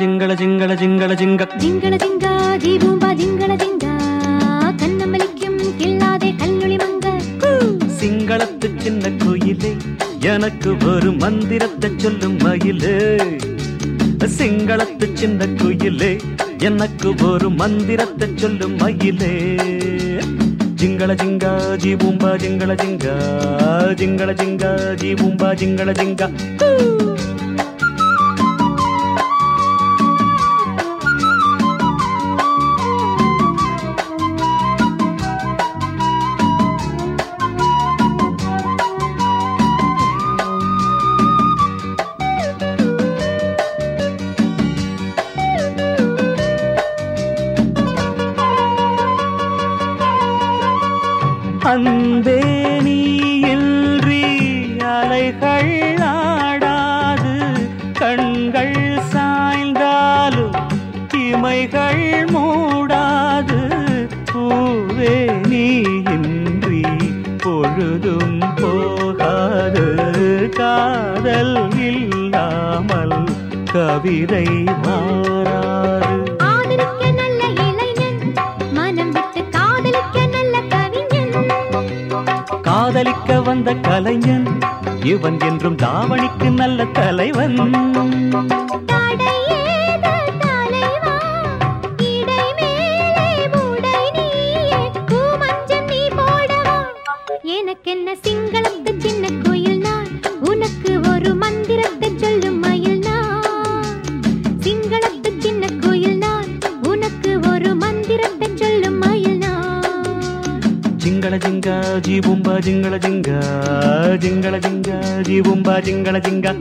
జింగళ జింగళ జింగళ జింగళ జింగ జింగళ జింగా జీబూంబా జింగళ జింగా கண்ணமலிக்கும் கில்லாதே கல்லொளி மங்க. சிங்களத்து சின்ன கோயிலே எனக்கு ஒரு மந்திரத்தை சொல்லும் மயிலே. சிங்களத்து சின்ன கோயிலே எனக்கு ஒரு மந்திரத்தை சொல்லும் மயிலே. జింగళ జింగ జీబూంబా జింగళ జింగ జింగళ జింగ జీబూంబా జింగళ జింగ அன்பே நீ அலைகள் ஆடாது கண்கள் சாய்ந்தாலும் இமைகள் மூடாது. பூவே நீ பொழுதும் போகாது. காதல் இல்லாமல் கவிதை மாறாது. காதலிக்க வந்த கலைஞன் இவன் என்றும் தாவணிக்கு நல்ல தலைவன். ஜிங்கள ஜிங்கா ஜி பும்பா ஜிங்கள ஜிங்கா ஜிங்கள ஜிங்கா ஜி பும்பா ஜிங்கள ஜிங்கா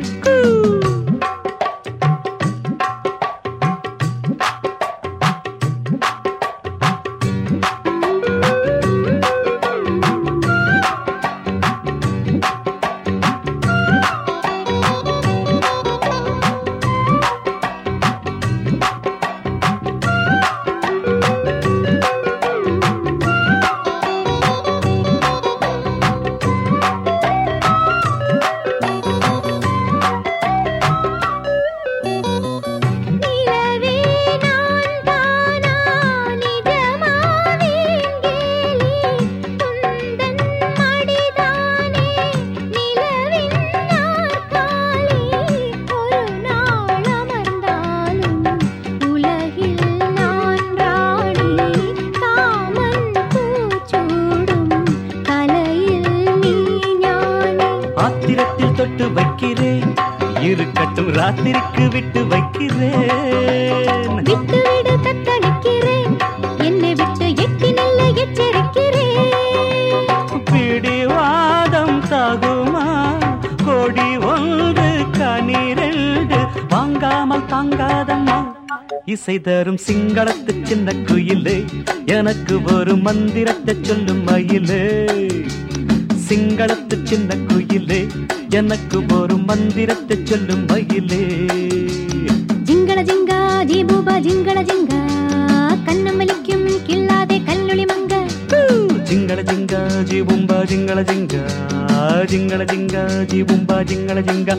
வைக்கிறேன். இருக்கட்டும் ராத்திரிக்கு விட்டு வைக்கிறேன். விட்டு விடு தத்தளிக்கிறேன். என்னை விட்டு எட்டி நல்ல எச்சரிக்கிறேன். பிடிவாதம் தகுமா? கொடி ஒன்று கனிரெண்டு. வாங்காமல் தாங்காதம்மா. இசை தரும் சிங்களத்து சின்ன குயிலே எனக்கு ஒரு மந்திரத்தை சொல்லும் மயிலே. சிங்களத்து சின்ன குயிலே எனக்கு ஒரு மந்திரத்தை சொல்லும் மயிலே ஜிங்கள ஜிங்கா ஜீபூபா ஜிங்கள ஜிங்கா. கண்ணமலிக்கும் கில்லாதே கல்லொளி மங்க. ஜிங்கள ஜிங்கா ஜீபும்பா ஜிங்கள ஜிங்கா. ஜிங்கள ஜிங்கா ஜீபும்பா ஜிங்கள ஜிங்கா.